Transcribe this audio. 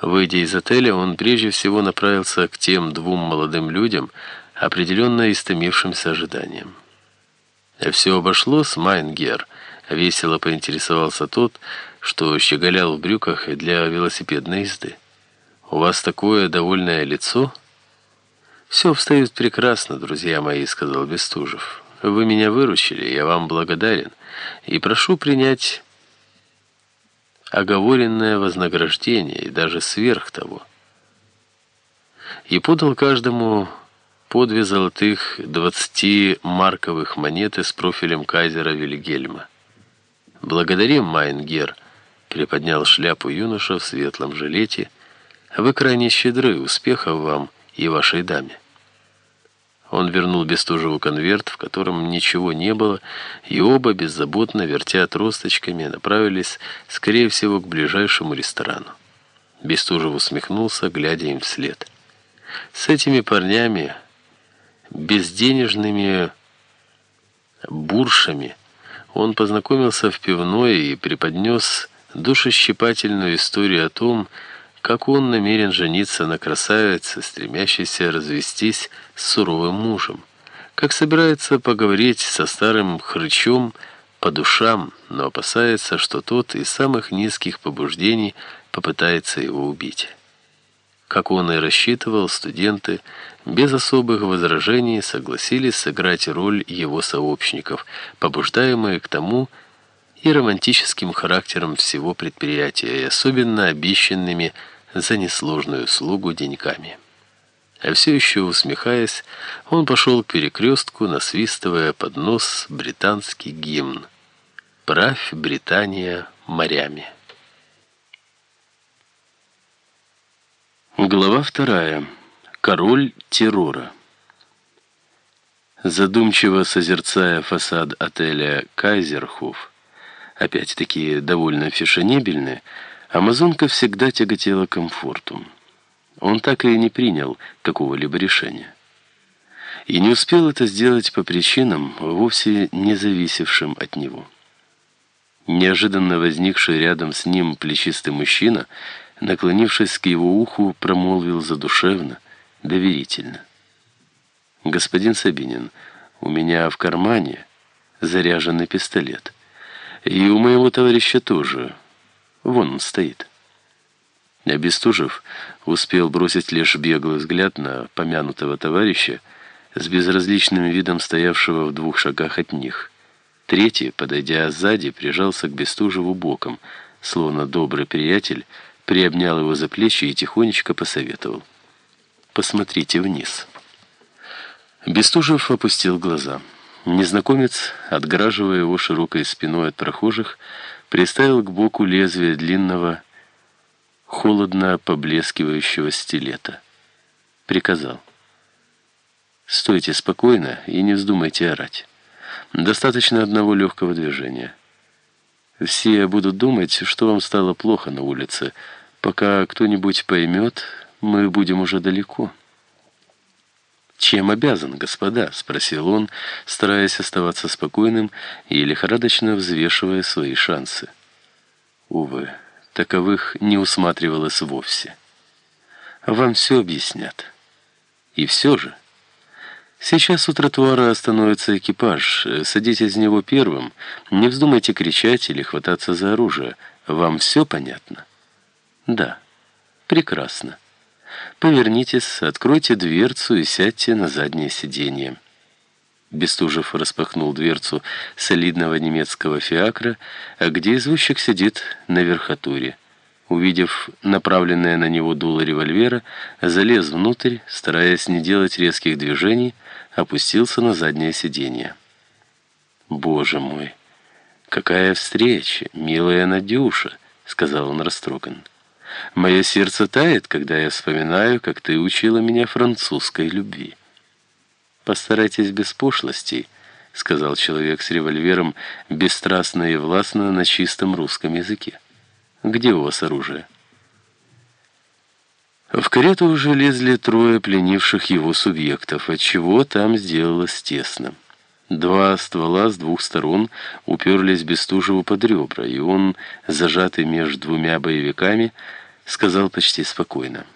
Выйдя из отеля, он прежде всего направился к тем двум молодым людям, определенно истомившимся ожиданием. «Все обошлось, Майнгер», — весело поинтересовался тот, что щеголял в брюках для велосипедной езды. «У вас такое довольное лицо?» «Все обстоит прекрасно, друзья мои», — сказал Бестужев. «Вы меня выручили, я вам благодарен, и прошу принять оговоренное вознаграждение и даже сверх того. И подал каждому по две золотых двадцати марковых монеты с профилем кайзера Вильгельма. «Благодарим, Майнгер», — приподнял шляпу юноша в светлом жилете. «Вы крайне щедры, успехов вам и вашей даме». Он вернул Бестужеву конверт, в котором ничего не было, и оба, беззаботно, вертя тросточками, направились, скорее всего, к ближайшему ресторану. Бестужев усмехнулся, глядя им вслед. С этими парнями, безденежными буршами, он познакомился в пивной и преподнес душещипательную историю о том, как он намерен жениться на красавице, стремящейся развестись с суровым мужем, как собирается поговорить со старым хрычом по душам, но опасается, что тот из самых низких побуждений попытается его убить. Как он и рассчитывал, студенты без особых возражений согласились сыграть роль его сообщников, побуждаемые к тому, и романтическим характером всего предприятия, и особенно обещанными за несложную услугу деньками. А все еще усмехаясь, он пошел к перекрестку, насвистывая под нос британский гимн «Правь, Британия, морями». Глава вторая. Король террора. Задумчиво созерцая фасад отеля «Кайзерхоф», опять-таки довольно фешенебельный, Амазонка всегда тяготела комфорту. Он так и не принял какого-либо решения. И не успел это сделать по причинам, вовсе не зависевшим от него. Неожиданно возникший рядом с ним плечистый мужчина, наклонившись к его уху, промолвил задушевно, доверительно. «Господин Сабинин, у меня в кармане заряженный пистолет». И у моего товарища тоже. Вон он стоит. А Бестужев успел бросить лишь беглый взгляд на помянутого товарища с безразличным видом стоявшего в двух шагах от них. Третий, подойдя сзади, прижался к Бестужеву боком, словно добрый приятель, приобнял его за плечи и тихонечко посоветовал. «Посмотрите вниз». Бестужев опустил глаза. Незнакомец, отгораживая его широкой спиной от прохожих, приставил к боку лезвие длинного, холодно поблескивающего стилета. Приказал. «Стойте спокойно и не вздумайте орать. Достаточно одного легкого движения. Все будут думать, что вам стало плохо на улице. Пока кто-нибудь поймет, мы будем уже далеко». «Чем обязан, господа?» — спросил он, стараясь оставаться спокойным и лихорадочно взвешивая свои шансы. Увы, таковых не усматривалось вовсе. «Вам все объяснят. И все же...» Сейчас у тротуара остановится экипаж. Садитесь в него первым. Не вздумайте кричать или хвататься за оружие. Вам все понятно? Да. Прекрасно. Повернитесь, откройте дверцу и сядьте на заднее сиденье. Бестужев распахнул дверцу солидного немецкого фиакра, где извозчик сидит на верхотуре. Увидев направленное на него дуло револьвера, залез внутрь, стараясь не делать резких движений, опустился на заднее сиденье. «Боже мой! Какая встреча, милая Надюша!» — сказал он растроган. Мое сердце тает, когда я вспоминаю, как ты учила меня французской любви. Постарайтесь без пошлостей, сказал человек с револьвером бесстрастно и властно на чистом русском языке. Где у вас оружие? В карету уже лезли трое пленивших его субъектов, отчего там сделалось тесно. Два ствола с двух сторон уперлись Бестужеву под ребра, и он, зажатый между двумя боевиками, сказал почти спокойно.